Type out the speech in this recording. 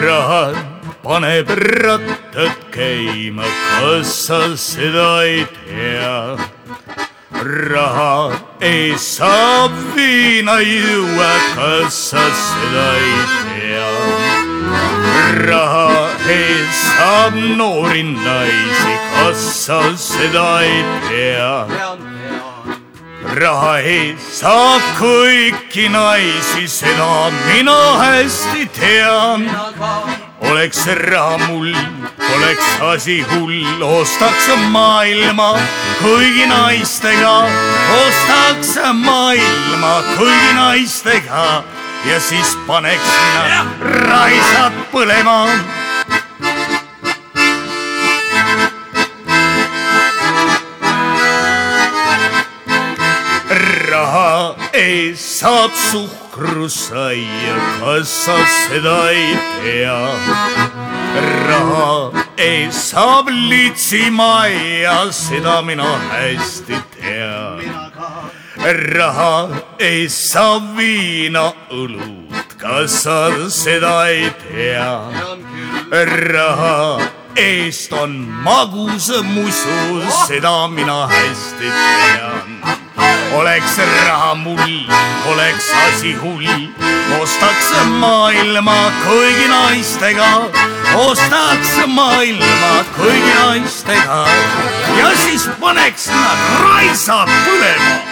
raha paneb rattad käima, kas sa seda ei tea? raha eest saab viina juua, kas sa seda ei tea? raha eest saab noori naisi, kas sa seda ei tea? Raha eest saab kõiki naisi, seda mina hästi tean. oleks raha mul, oleks asi hull, ostaks maailma kõigi naistega, ostaks maailma kõigi naistega ja siis paneks nad raisad põlema raha eest saab suhkrusaia, kas sa seda ei tea? raha eest saab litsimajja, seda mina hästi tean. raha eest saab viina, õlut, kas sa seda ei tea? raha eest on magus musu, seda mina hästi tean oleks raha mul, oleks asi hull, ostaks maailma kõigi naistega, ostaks maailma kõigi naistega. Ja siis paneks nad raisad põlema